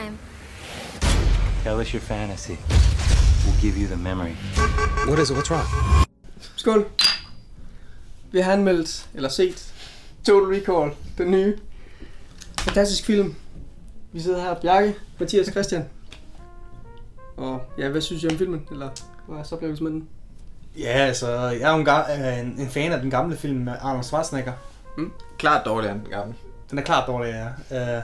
time. Tell us your fantasy. We'll give you the memory. What is it? What's wrong? Skål. Vi har anmeldt, eller set, Total Recall, den nye. Fantastisk film. Vi sidder her, Bjarke, Mathias Christian. Og ja, hvad synes I om filmen? Eller hvad er så oplevelsen med den? Ja, altså, jeg er jo en, ga- en, en fan af den gamle film med Arnold Schwarzenegger. Klart dårligere end den gamle. Den er klart dårlig, ja. Uh,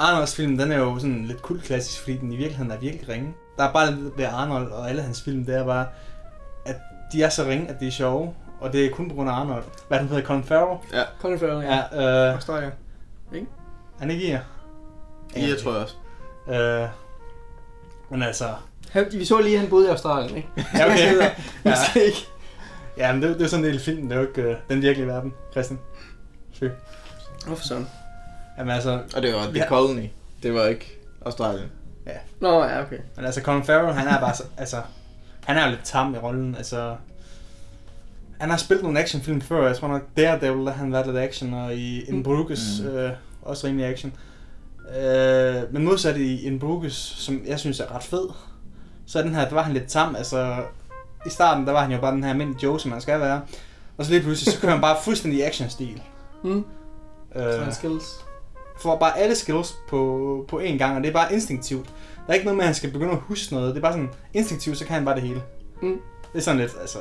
Arnolds film, den er jo sådan lidt kultklassisk, fordi den i virkeligheden er virkelig ringe. Der er bare lidt ved Arnold og alle hans film, det er bare, at de er så ringe, at de er sjove. Og det er kun på grund af Arnold. Hvad er den hedder? Colin Farrell? Ja. Colin Farrell, ja. Ja, øh, Australier. han er ikke i jer. Ja, jeg tror jeg også. Øh, men altså, Han, vi så lige, at han boede i Australien, ikke? ja okay. ja. ja, ikke. men det, det er sådan en del af filmen, det er jo ikke øh, den virkelige verden, Christian. Fy. Hvorfor sådan? Jamen altså, Og det var The Ja. Colony. Det var ikke Australien. Nå, ja, okay. Men altså, Colin Farrell, han er bare så, altså, han er jo lidt tam i rollen, altså, han har spillet nogle actionfilm før, jeg tror nok Daredevil, der han været lidt action, og i In Bruges, Mm. øh, også rimelig action. Øh, men modsat i In Bruges, som jeg synes er ret fed, så er den her, der var han lidt tam, altså, i starten, der var han jo bare den her almindelige Joe, som han skal være, og så lige pludselig, så kører han bare fuldstændig action-stil. Mm. Øh, Så han skills. Får bare alle skills på, på én gang, og det er bare instinktivt. Der er ikke noget med, at han skal begynde at huske noget. Det er bare sådan instinktivt, så kan han bare det hele. Mm. Det er sådan lidt, altså,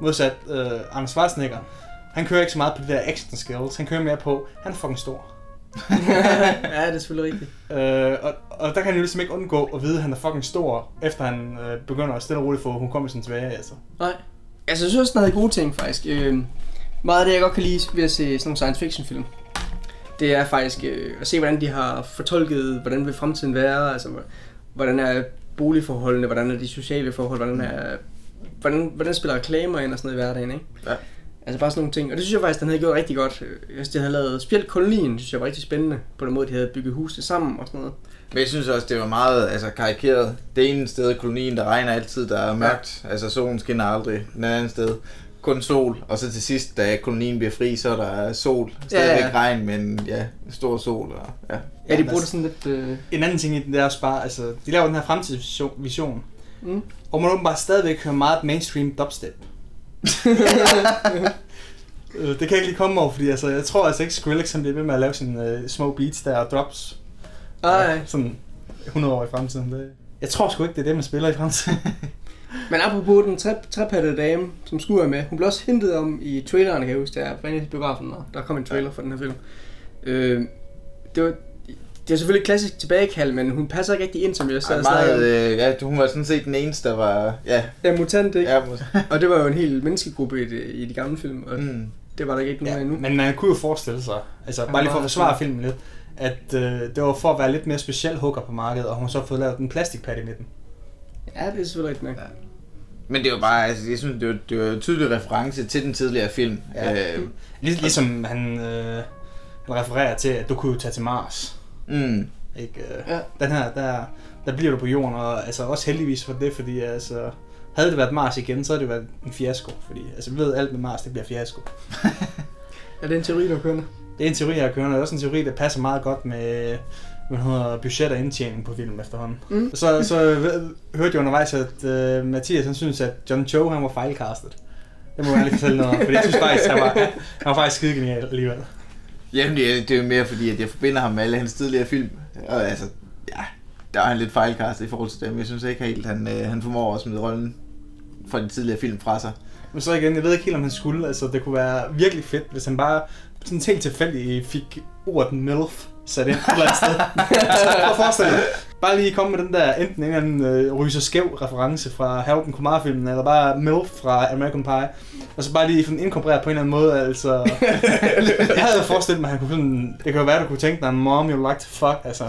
modsat uh, Arnold Schwarzenegger. Han kører ikke så meget på de der action skills. Han kører mere på, han er fucking stor. ja, det er selvfølgelig rigtigt. Uh, og, og der kan han jo ligesom ikke undgå at vide, at han er fucking stor, efter han uh, begynder at stille og roligt få hukommelsen tilbage, altså. Nej. Altså, jeg synes, den havde gode ting, faktisk. Øh, meget af det, jeg godt kan lide ved at se sådan nogle science fiction film, det er faktisk øh, at se, hvordan de har fortolket, hvordan vil fremtiden være, altså, hvordan er boligforholdene, hvordan er de sociale forhold, hvordan er, hvordan, hvordan spiller reklamer ind og sådan noget i hverdagen, ikke? Ja. Altså bare sådan nogle ting. Og det synes jeg faktisk, den havde gjort rigtig godt. Jeg synes, de havde lavet specielt kolonien, synes jeg var rigtig spændende, på den måde, de havde bygget husene sammen og sådan noget. Men jeg synes også, det var meget altså, karikeret. Det ene sted i kolonien, der regner altid, der er mørkt. Ja. Altså solen skinner aldrig. Den anden sted, kun sol. Og så til sidst, da kolonien bliver fri, så er der sol. Stadigvæk Ja, ja. regn, men ja, stor sol. Og, ja. Ja, de Ja, bruger det sådan lidt... Øh, En anden ting i den, det er også bare, altså, de laver den her fremtidsvision, vision, mm. hvor man åbenbart stadigvæk hører meget mainstream dubstep. Øh, det kan jeg ikke lige komme over, fordi altså, jeg tror altså ikke Skrillex han bliver ved med at lave sine øh, små beats der og drops. Ej. Sådan 100 år i fremtiden. Det. Jeg tror sgu ikke, det er det, man spiller i fremtiden. Men apropos den tre, trepattede dame, som skulle være med, hun blev også hentet om i traileren, kan jeg huske, der var i biografen, og der kom en trailer for den her film. Øh, det var, det er selvfølgelig et klassisk tilbagekald, men hun passer ikke rigtig ind, som jeg sad meget, øh, ja, hun var sådan set den eneste, der var... Ja, Ja, mutant, ikke? ja, mås- Og det var jo en hel menneskegruppe i de, i de gamle film, og mm. det var der ikke nogen Ja, af endnu. men man kunne jo forestille sig, altså bare lige for at forsvare filmen lidt, at øh, det var for at være lidt mere speciel hooker på markedet, og hun har så fået lavet en plastikpat i midten. Ja, det er selvfølgelig rigtigt nok. Ja. Men det var bare, altså, jeg synes, det var, det var en tydelig reference til den tidligere film. Ja. Øh, Lig, ligesom han, øh, han refererer til, at du kunne jo tage til Mars. mm. Ikke? Øh, Ja. Den her, der, der bliver du på jorden, og altså også heldigvis for det, fordi altså, havde det været Mars igen, så havde det været en fiasko. Fordi altså, vi ved, alt med Mars, det bliver fiasko. Er det en teori, der kører? Det er en teori, jeg har kørende, og det er også en teori, der passer meget godt med hvad hedder, budget og indtjening på film efterhånden. Mm. Så, så ved, hørte jeg undervejs, at uh, Mathias han synes, at John Cho han var fejlcastet. Det må jeg lige fortælle noget om, fordi jeg synes faktisk, han var, han var faktisk skide genial alligevel. Jamen, det er, det er jo mere fordi, at jeg forbinder ham med alle hans tidligere film. Og altså, ja, der er han lidt fejlkastet i forhold til dem. Jeg synes ikke helt, han, øh, han formår at smide rollen fra de tidligere film fra sig. Men så igen, jeg ved ikke helt, om han skulle. Altså, det kunne være virkelig fedt, hvis han bare sådan helt tilfældigt fik ordet MILF sat ind et eller andet sted. prøv at forestille dig. Bare lige komme med den der, enten en eller anden øh, ryser skæv reference fra Harold Kumar-filmen, eller bare MILF fra American Pie. Og så bare lige sådan inkorporeret på en eller anden måde, altså... jeg havde forestillet mig, at han kunne sådan... Det kan jo være, du kunne tænke dig, mom, you like to fuck, altså...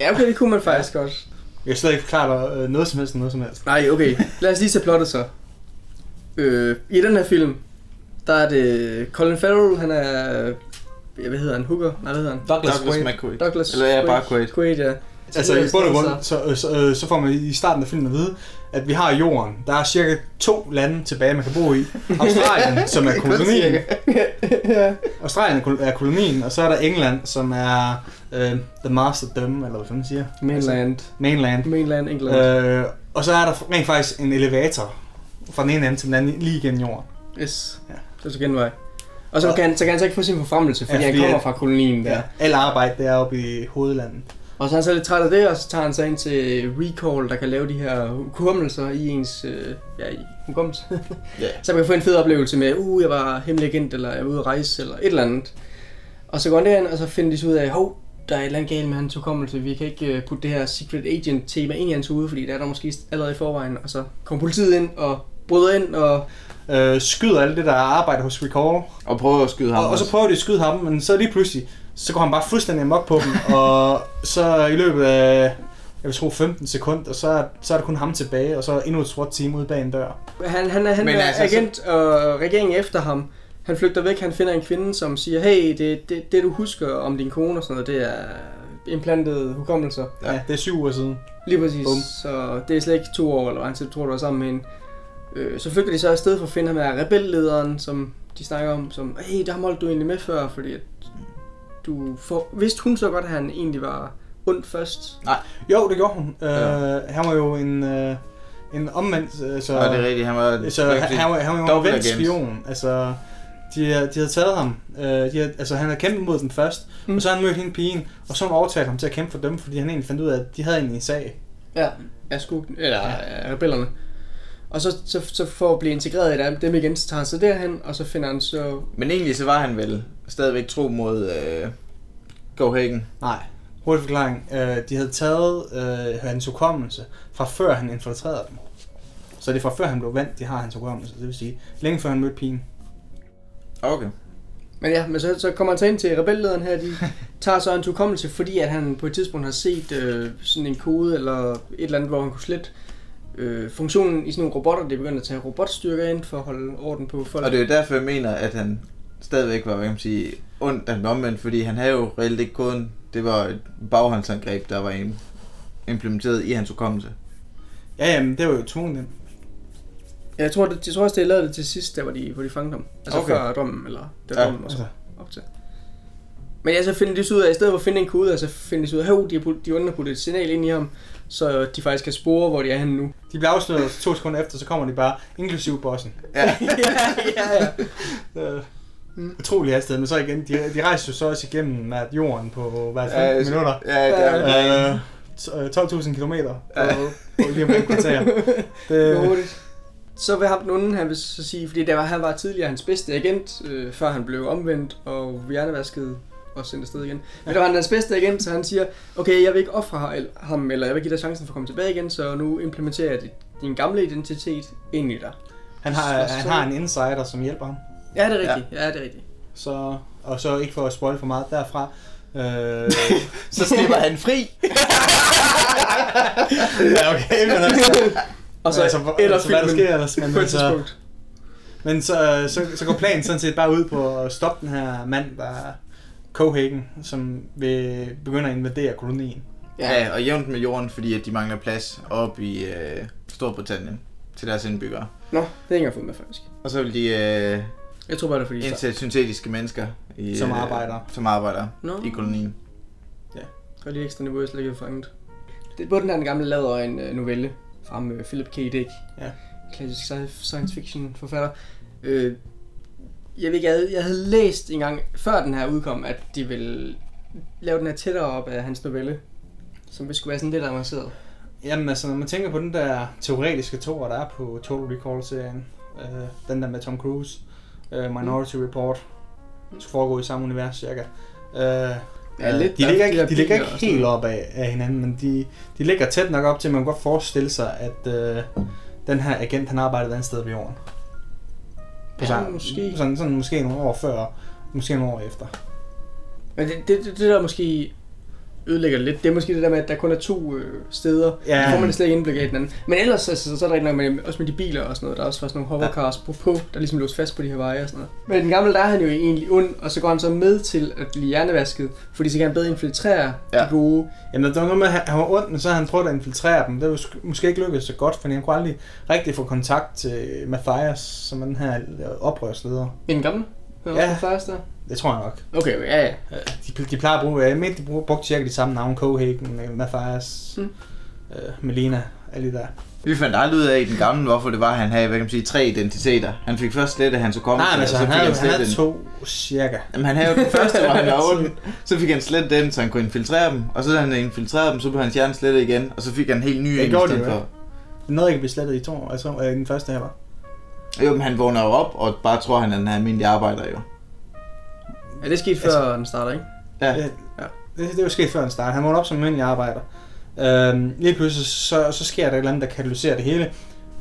Ja, okay, det kunne man faktisk godt. Jeg kan slet ikke forklare dig øh, noget som helst, noget som helst. Nej, okay. Lad os lige tage plottet så. Øh, I den her film, der er det Colin Farrell, han er... Ja, hvad hedder han? Hooker? Nej, hvad hedder han? Douglas, Douglas Quaid. McQuaid. Douglas Eller ja, bare Quaid. Quaid, ja. Altså i bund og grund, så, så, øh, så får man i starten af filmen at vide, at vi har jorden. Der er cirka to lande tilbage, man kan bo i. Australien, som er kolonien. Australien er kol- kolonien, og så er der England, som er Uh, the Master Dome, eller hvad fanden siger. Mainland. Mainland. Mainland, England. Øh, og så er der rent faktisk en elevator fra den ene ende til den anden, lige gennem jorden. Yes. Ja. Det er så genvej. Og så Og- kan, han, så kan han så ikke få sin forfremmelse, fordi, Ja, fordi han kommer fra kolonien der. Ja. Alt arbejde, det er oppe i hovedlandet. Og så er han så lidt træt af det, og så tager han sig ind til Recall, der kan lave de her hukommelser i ens øh, ja, i hukommelse. Ja. så man kan få en fed oplevelse med, uh, jeg var hemmelig agent, eller jeg var ude at rejse, eller et eller andet. Og så går han derind, og så finder de så ud af, hov, der er et eller andet galt med hans hukommelse. Vi kan ikke øh, putte det her Secret Agent tema ind i hans hoved, fordi der er der måske allerede i forvejen. Og så kommer politiet ind og bryder ind, og Øh, skyder alt det, der arbejder hos Recall. Og prøve at skyde ham Og, og så prøver de at skyde ham, men så lige pludselig, så går han bare fuldstændig amok på dem. og så i løbet af, jeg vil tro 15 sekunder, og så, er- så er der kun ham tilbage, og så er endnu et sort team ude bag en dør. Han, han er, han Men er altså, agent, og regeringen er efter ham. Han flygter væk, han finder en kvinde, som siger, hey, det, det, det du husker om din kone og sådan noget, det er implantede hukommelser. Ja, det er syv uger siden. Lige præcis. Bum. Så det er slet ikke to år, eller hvad han selv tror, du var sammen med hende. Øh, så flygter de så afsted for at finde ham af rebellederen, som de snakker om, som, hey, der holdt du egentlig med før, fordi at du for... vidste hun så godt, at han egentlig var ond først. Jo, det gjorde hun. Øh, Ja. Han var jo en, øh, en omvendt, øh, så, Og det er rigtigt, han var... så han, han, var, han var jo en omvendt spion. Altså, de, de havde taget ham. Øh, de havde, altså, han havde kæmpet mod dem først, Mm. og så havde han mødt hende pigen, og så hun overtalt ham til at kæmpe for dem, fordi han egentlig fandt ud af, at de havde egentlig en sag. Ja, af skurken, eller af rebellerne. Og så, så, så for at blive integreret i dem- dem igen, så tager han så derhen, og så finder han så... Men egentlig så var han vel stadigvæk tro mod øh, Go Hagen. Nej. Hurtig forklaring. Øh, de havde taget øh, hans hukommelse fra før han infiltrerede dem. Så det er fra før han blev vandt, de har hans hukommelse. Det vil sige, længe før han mødte pigen. Okay. Men ja, men så, så kommer han så ind til rebellederen her, de tager så en hukommelse, fordi at han på et tidspunkt har set øh, sådan en kode, eller et eller andet, hvor han kunne slette øh, funktionen i sådan nogle robotter. Det er begyndt at tage robotstyrker ind for at holde orden på folk. Og det er jo derfor, jeg mener, at han stadigvæk var, hvad kan man sige, ondt, blev omvendt, fordi han havde jo reelt ikke koden. Det var et baghåndsangreb, der var im- implementeret i hans hukommelse. Ja, jamen, det var jo tvunget ind. Ja, jeg tror, det, jeg tror også, det lavede det til sidst, der hvor de, hvor de fangede ham. Altså Okay. før drømmen, eller det Ja, var drømmen også Altså, op til. Men ja, så finder de så ud af, i stedet for at finde en kode, så finder de så ud af, at de har puttet, de har puttet et signal ind i ham, så de faktisk kan spore, hvor de er henne nu. de bliver afsløret to sekunder efter, så kommer de bare, inklusive bossen. Ja. ja, ja, ja. Øh, utrolig hastighed, men så igen, de, de rejser jo så også igennem at jorden på, hvad, 15 Ja, minutter. Ja, det er Øh, t- øh, 12.000 km på, Ja. på lige omkring kvarter. Det Det. Så vil ham den onde, han vil så sige, fordi der var, han var tidligere hans bedste agent, øh, før han blev omvendt og hjernevasket og sendt afsted igen. Men der var han hans bedste agent, så han siger, okay, jeg vil ikke ofre ham, eller jeg vil give dig chancen for at komme tilbage igen, så nu implementerer jeg din gamle identitet ind i dig. han, har, han har en insider, som hjælper ham. Ja, det er rigtigt. Ja, ja det er rigtigt. Så, og så ikke for at spoil for meget derfra. Øh, Så slipper han fri. ja, okay, men altså, Og så altså, eller altså, hvad der sker ellers, men altså- tidspunkt. Men så, så, så går planen sådan set bare ud på at stoppe den her mand, der er Cohagen, som vil begynde at invadere kolonien. Ja, og jævnt med jorden, fordi at de mangler plads op i øh, Storbritannien til deres indbyggere. Nå, det har jeg ikke fået med faktisk. Og så vil de øh, Jeg tror bare, det er fordi... indsætte syntetiske mennesker, i, Som øh, arbejder. som arbejder Nå, i kolonien. og lige ekstra niveau, jeg slet ikke har fanget. Det er både den her den gamle lader og en øh, novelle fra med Philip K. Dick. Ja. Klassisk sci- science fiction forfatter. Øh, jeg, ved ikke, jeg, havde, jeg havde læst en gang, før den her udkom, at de ville lave den her tættere op af hans novelle. Som vil skulle være sådan lidt avanceret. Jamen altså, når man tænker på den der teoretiske tor, der er på Total Recall-serien, øh, den der med Tom Cruise, øh, Minority Report, skal foregå i samme univers cirka. Øh, Ja, øh, lidt, de der er ligger de ikke, de ligger ikke helt op af, af hinanden, men de, de ligger tæt nok op til, at man kan godt forestille sig, at øh, den her agent, han arbejder et andet sted på jorden. På Ja, sådan, måske. Sådan, sådan måske nogle år før, måske nogle år efter. Men det, det, det, det der måske ødelægger det lidt, det er måske det der med, at der kun er to øh, steder. Ja. Ja. får man slet ikke indblik af den anden. Men ellers altså, så er der ikke noget med, også med de biler og sådan noget. Der er også faktisk nogle hovercars på, på, der ligesom låst fast på de her veje og sådan noget. Men den gamle, der er han jo egentlig ond, og så går han så med til at blive hjernevasket, fordi så kan han bedre infiltrere ja. Ja. de gode. Jamen, der var noget med, at han- var ond, men så havde han prøvet at infiltrere dem. Det var sk- måske ikke lykkedes så godt, for han kunne aldrig rigtig få kontakt til Matthias, som er den her oprørsleder. I den gamle? Ja. Ja. Først der. Det tror jeg nok. Okay, ja, ja. De, de plejer at bruge, jeg mener, de bruger, brugte cirka de samme navne, Cohagen, øh, Mathias, Mm. øh, Melina, alle de der. Vi fandt aldrig ud af i den gamle, hvorfor det var, at han havde, hvad kan man sige, tre identiteter. Han fik først slettet hans hukommelse, Nej, men altså, så han havde, han han havde slettet to cirka. Jamen, han havde jo den første, hvor han var ond. Så fik han slettet den, så han kunne infiltrere dem. Og så da han infiltrerede dem, så blev hans hjerne slettet igen. Og så fik han en helt ny en i stedet for. Det nåede ikke at blive slettet i to, altså øh, i den første heller. Jo, men han vågner jo op, og bare tror, han er en almindelig arbejder jo. Ja, det skete før den starter, ikke? Ja. Ja. Det, det var sket før han startede. Han vågnede op som almindelig arbejder. Øhm, lige pludselig, så, så sker der et eller andet, der katalyserer det hele.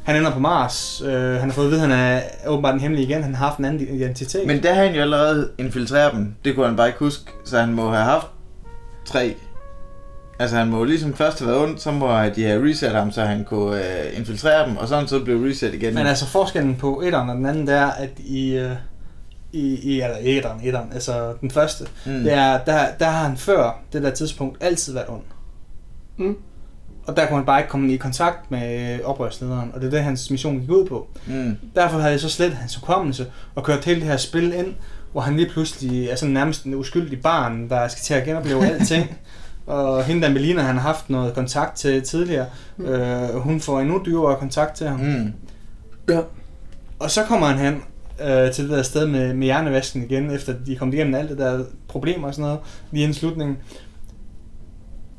Han ender på Mars. Øh, han har fået at vide, at han er åbenbart en hemmelig igen. Han har haft en anden identitet. Men der havde han jo allerede infiltreret dem. Det kunne han bare ikke huske. Så han må have haft tre. Altså han må ligesom først have været ondt, så må de have reset ham, så han kunne øh, infiltrere dem, og sådan så blev reset igen. Men altså forskellen på etteren og den anden, det er, at i, øh, i, i eller etteren, etteren, altså den første, mm. mm. det er, der, der har han før det der tidspunkt altid været ond. Mm. Og der kunne han bare ikke komme i kontakt med oprørslederen, og det er det, hans mission gik ud på. Mm. Derfor havde jeg så slet hans hukommelse og kørt hele det her spil ind, hvor han lige pludselig er sådan nærmest en uskyldig barn, der skal til at genopleve alting. Og hende der Melina, han har haft noget kontakt til tidligere, øh, hun får endnu dyrere kontakt til ham. Mm. Ja. Og så kommer han hen øh, til det der sted med, med hjernevasken igen, efter de kom igennem alt det der problemer og sådan noget, lige inden slutningen.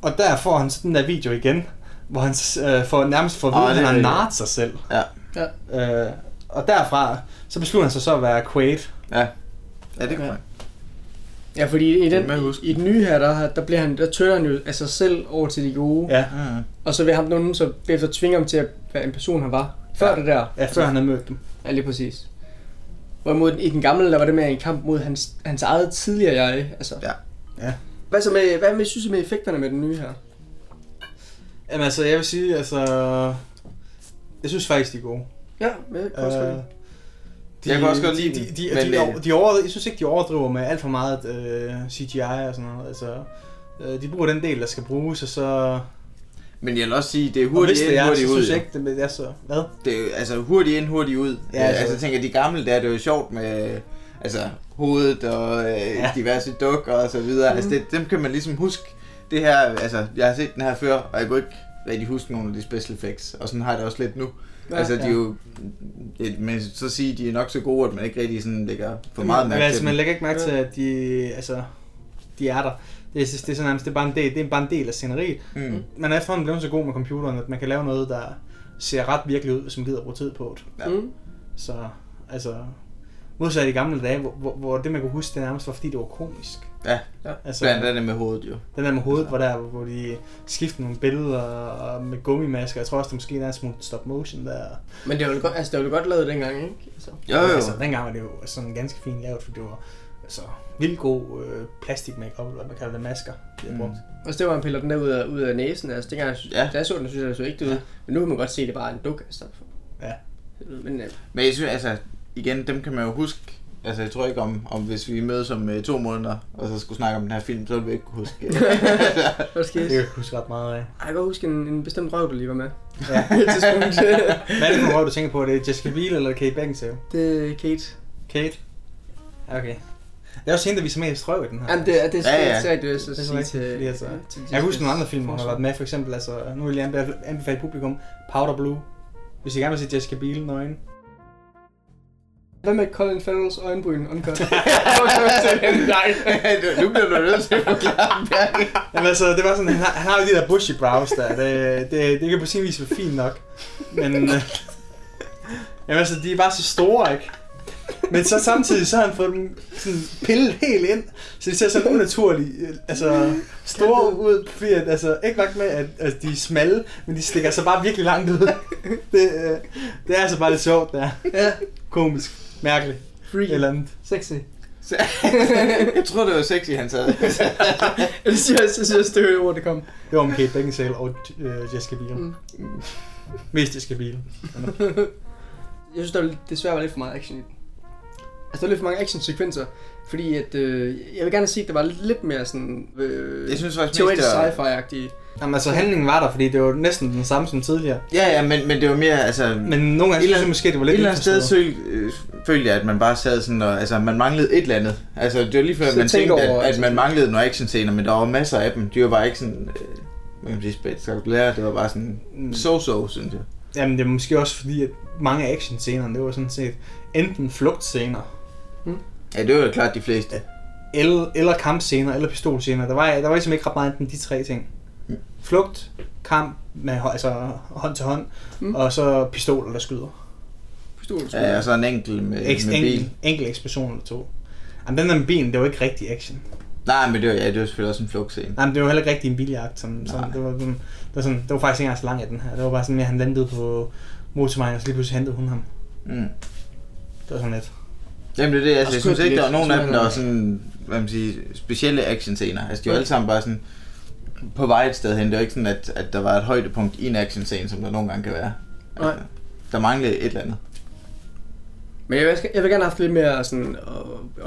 Og der får han så den der video igen, hvor han øh, får, nærmest får at vide, han er har narret sig selv. Ja. Ja. Øh, og derfra, så beslutter han sig så at være Quaid. Ja. Ja, det kan Ja. man. Ja, fordi i, er den, i, i den nye her, der, der, bliver han, der tønder han jo af sig selv over til de gode. Ja, Mm. Og så vil ham nogen så bagefter tvinge ham til at være en person, han var. Før Ja. det der. ja før han havde mødt dem. Ja, lige præcis. Hvorimod i den gamle, der var det med en kamp mod hans, hans eget tidligere jeg. Altså. Ja. Ja. Hvad så med, hvad med, synes I med effekterne med den nye her? Jamen altså, jeg vil sige, altså... Jeg synes faktisk, de er gode. Ja, jeg kan også Øh, godt lide. Jeg kan også godt de, lide de, den, de, men, de, øh, de, de over, Jeg synes ikke, de overdriver med alt for meget øh, CGI og sådan noget. Altså, øh, de bruger den del, der skal bruges, og så... Men jeg vil også sige, det er Og hvis hurtigt det ind, er, så hurtigt ud. synes ikke, det er så... Hvad? Det er altså hurtigt ind, hurtigt ud. Ja, altså- altså, altså jeg tænker, de gamle der, det er jo sjovt med altså, hovedet og øh, Ja. diverse dukker og så videre. Mm. Altså det, dem kan man ligesom huske. Det her, altså jeg har set den her før, og jeg kunne ikke rigtig huske nogle af de special effects. Og sådan har jeg det også lidt nu. Ja, altså de ja. er jo, det, men så sige, de er nok så gode, at man ikke rigtig sådan lægger for meget Men mærke altså, til man dem. lægger ikke mærke til, at de, altså, de er der. Det er, det er sådan det er bare en del, det er bare en del af sceneriet. Mm. Man er efterhånden blevet så god med computeren, at man kan lave noget, der ser ret virkelig ud, hvis man gider at bruge tid på det. Ja. Mm. Så, altså, modsat i de gamle dage, hvor, hvor, hvor det man kunne huske, det nærmest var, fordi det var komisk. Ja, Altså, blandt andet med hovedet jo. den der med hovedet var der, hvor de skiftede nogle billeder og med gummimasker. Jeg tror også, der måske er en smule stop motion der. Men det var jo godt, altså, det var jo godt lavet dengang, ikke? Altså. Jo jo. Altså, dengang var det jo sådan ganske fint lavet, for det var altså, vildt god øh, plastik makeup eller hvad man kalder det, masker, de har Mm. brugt. Og det var han piller den der ud af, ud af næsen. Altså, dengang jeg, Ja. da jeg så den, synes jeg, det så ikke ud. Ja. Men nu kan man godt se, at det bare er en duk. Altså. Ja. Men øh, Men jeg synes, altså, igen, dem kan man jo huske. Altså, jeg tror ikke om, om hvis vi mødes om øh, to måneder, og så skulle snakke om den her film, så ville vi ikke kunne huske. hvad skal Det jeg kan jeg huske ret meget af. Ej, Jeg kan godt huske en, en bestemt røv, der lige var med. Ja. Hvad er det for røv, du tænker på? Er det Jessica Biel eller Kate Beckinsale? det er Kate. Kate? Okay. Det er også hende, der viser mest røv i den her. Jamen, det, er- det er Ja, ja. ja, det, er så sige til, fordi altså- til Jeg kan huske nogle andre film, hun har været med, for eksempel, altså, nu vil jeg anbefale, publikum, Powder Blue. Hvis I gerne vil se Jessica Biel nøgen. Hvad med Colin Farrells øjenbryn uncut? Nej. nu bliver du nødt til at forklare Bjarke. Jamen altså, det var sådan, han har, han har jo de der bushy brows der, det, det, det kan på sin vis være fint nok. Men, øh, jamen altså, de er bare så store, ikke? Men så samtidig, så har han fået dem sådan pillet helt ind, så de ser sådan unaturligt, øh, altså store ud, fordi at, altså, ikke nok med, at, at de er smalle, men de stikker sig bare virkelig langt ud. Det, øh, det er altså bare lidt sjovt, der. Ja, Komisk, mærkeligt, freaky. eller andet. Sexy. Så- jeg tror det var sexy, han sagde. Jeg synes, jeg synes, det var ord, det kom. Det var om Kate Beckinsale og øh, Jessica Biel. Mm. Mest Jessica Biel. Jeg synes, der var, lidt- desværre var lidt for meget action i den. Altså, der var lidt for mange actionsekvenser, fordi at, øh, jeg vil gerne sige, at der var lidt mere sådan, øh, Jeg synes faktisk mest, teoretisk det var- sci-fi-agtige. Jamen altså, handlingen var der, fordi det var næsten den samme som tidligere. Ja, ja, men, men det var mere, altså... Men nogle gange Et synes jeg måske, det var et lidt eller andet sted søg, øh, følte jeg, at man bare sad sådan, og, altså man manglede et eller andet. Altså det var lige før, Så man tænk tænkte, over, at, at altså. man manglede nogle actionscener, men der var masser af dem. De var bare ikke sådan, øh, man kan sige, spektakulære. Det var bare sådan Mm. so-so, synes jeg. Jamen det er måske også fordi, at mange af actionscenerne, det var sådan set enten flugtscener, Ja, det var jo klart de fleste. eller, eller kampscener, eller pistolscener. Der var, der var ligesom ikke ret meget enten de tre ting. Mm. Flugt, kamp med altså, hånd til hånd, Mm. mm. og så pistoler, der skyder. Pistolen, Ja, og så en enkelt med, Eks, med enkel, bil. enkel eksplosion eller to. Jamen, den der med bilen, det var ikke rigtig action. Nej, men det var, ja, det var selvfølgelig også en flugtscene. Nej, men det var heller ikke rigtig en biljagt. Som, som, det, var, sådan, det, var sådan, det var faktisk ikke engang så lang af den her. Det var bare sådan, at han landede på motorvejen, og så lige pludselig hentede hun ham. Mm. Det var sådan lidt. Jamen det er det, altså, jeg synes ikke, der var nogen af dem, der var sådan, hvad man siger, specielle actionscener. Altså de var Ja. alle sammen bare sådan på vej et sted hen. Det var ikke sådan, at, at der var et højdepunkt i en actionscene, som der nogle gange kan være. Altså, Nej. Der manglede et eller andet. Men jeg vil, jeg vil gerne have haft lidt mere sådan,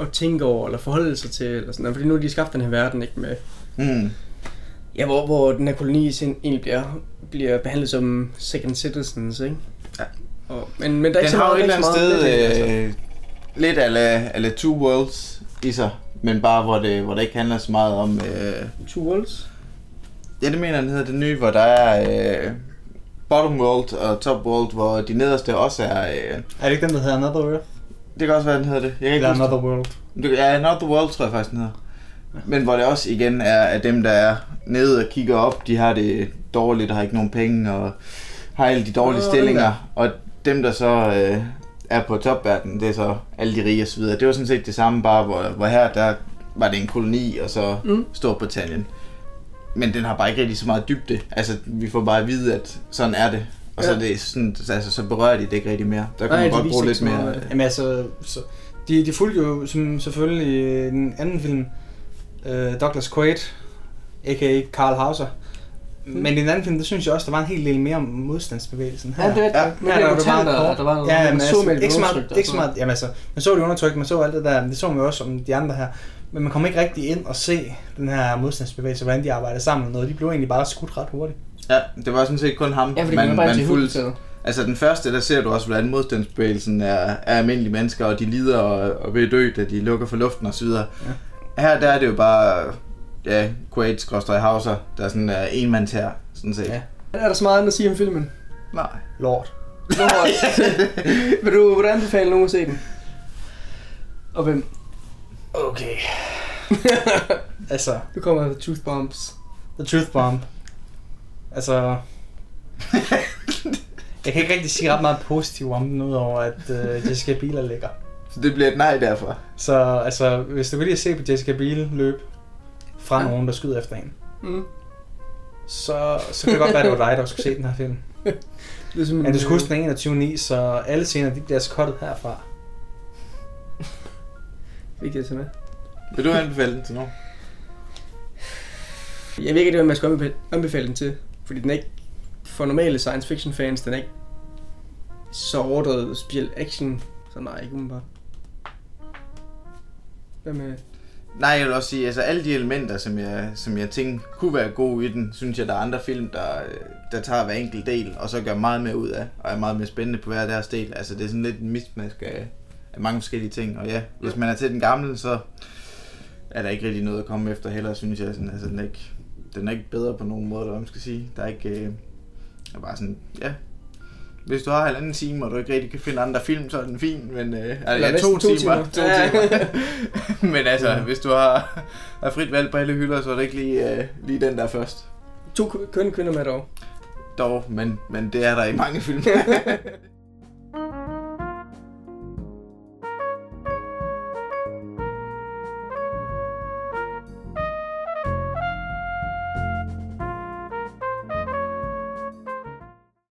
at, at tænke over, eller forholde sig til, eller sådan, fordi nu har de skabt den her verden, ikke med, Mm. ja, hvor, hvor den her koloni egentlig bliver, bliver behandlet som second citizens, ikke? Ja. Og, men, men der er Den ikke så har jo et eller er andet sted det, altså. Lidt ala, ala Two Worlds i sig. Men bare hvor det, hvor det ikke handler så meget om... Øh, Two Worlds? ja, det mener jeg, den hedder det nye, hvor der er... Øh, Bottom World og Top World, hvor de nederste også er... Øh, Er det ikke den, der hedder Another Earth? det kan også være, den hedder det. Jeg kan ikke Eller. Another World? Du- Ja, Not the World, tror jeg faktisk, den hedder. Men hvor det også igen er, at dem, der er nede og kigger op, de har det dårligt og har ikke nogen penge og har alle de dårlige Nå, stillinger. Og dem, der så øh, er på topverdenen, det er så alle de rige og så videre. Det var sådan set det samme, bare hvor, hvor her, der var det en koloni og så Mm. Storbritannien. Men den har bare ikke rigtig så meget dybde. Altså, vi får bare at vide, at sådan er det. Og så, Ja. er det sådan, altså, så berører de det ikke rigtig mere. Der kan Nej, man godt bruge lidt så mere. af det. Jamen altså, så, de, de fulgte jo som, selvfølgelig i den anden film, øh, Douglas Quaid, a.k.a. Carl Hauser. Mm. Men i den anden film, der synes jeg også, der var en hel del mere om modstandsbevægelsen her. Ja, det er Ja. ja, men det der er var meget kort. der var noget, Ja, man så altså, ikke så meget, ikke så meget, jamen altså, man så det undertrykt, man så alt det der, det så man jo også om de andre her, men man kom ikke rigtig ind og se den her modstandsbevægelse, hvordan de arbejdede sammen og noget, de blev egentlig bare skudt ret hurtigt. Ja, det var sådan set kun ham, Ja, man, man fulgte. Altså den første, der ser du også, hvordan modstandsbevægelsen er, er almindelige mennesker, og de lider og, og vil dø, da de lukker for luften osv. Ja. Her der er det jo bare, ja, Quaid, Skråstrej Hauser, der er sådan uh, en mands her, sådan set. Ja. Er der så meget andet at sige om filmen? Nej. Lort. Lort. vil du du anbefale nogen at se den? Og hvem? Okay. altså, Nu kommer The Truth Bombs. The Truth Bomb. Altså... jeg kan ikke rigtig sige ret meget positivt om den, udover at uh, Jessica Biel er lækker. Så det bliver et nej derfra. Så altså, hvis du vil lige se på Jessica Biel løbe fra Ja. nogen, der skyder efter hende, Mm. så, så kan det godt være, at det var dig, der skulle se den her film. Det er som Men du skal huske, den er 21.9, så alle scener, de bliver cuttet herfra. Ikke det til med. Vil du anbefale den til nogen? Jeg ved ikke, det er, hvad man skal anbefale, den til. Fordi den er ikke, for normale science fiction fans, den er ikke så overdrevet speciel action. Så nej, ikke umiddelbart. Hvad med... Nej, jeg vil også sige, altså alle de elementer, som jeg, som jeg tænker kunne være gode i den, synes jeg, der er andre film, der, øh, der tager hver enkelt del, og så gør meget mere ud af, og er meget mere spændende på hver deres del. Altså det er sådan lidt en mismask af, af mange forskellige ting, og ja, hvis man er til den gamle, så er der ikke rigtig noget at komme efter heller, synes jeg. Sådan, altså den er ikke, den er ikke bedre på nogen måde, eller hvad man skal sige. Der er ikke, øh, er bare sådan, ja, hvis du har halvanden time, og du ikke rigtig kan finde andre film, så er den fin, men øh, altså, Eller ja, to, to timer. timer. To Ja. timer. men altså, hvis du har, har frit valg på alle hylder, så er det ikke lige, øh, lige den der først. To kønne kvinder med dog. Dog, men, men det er der i mange film.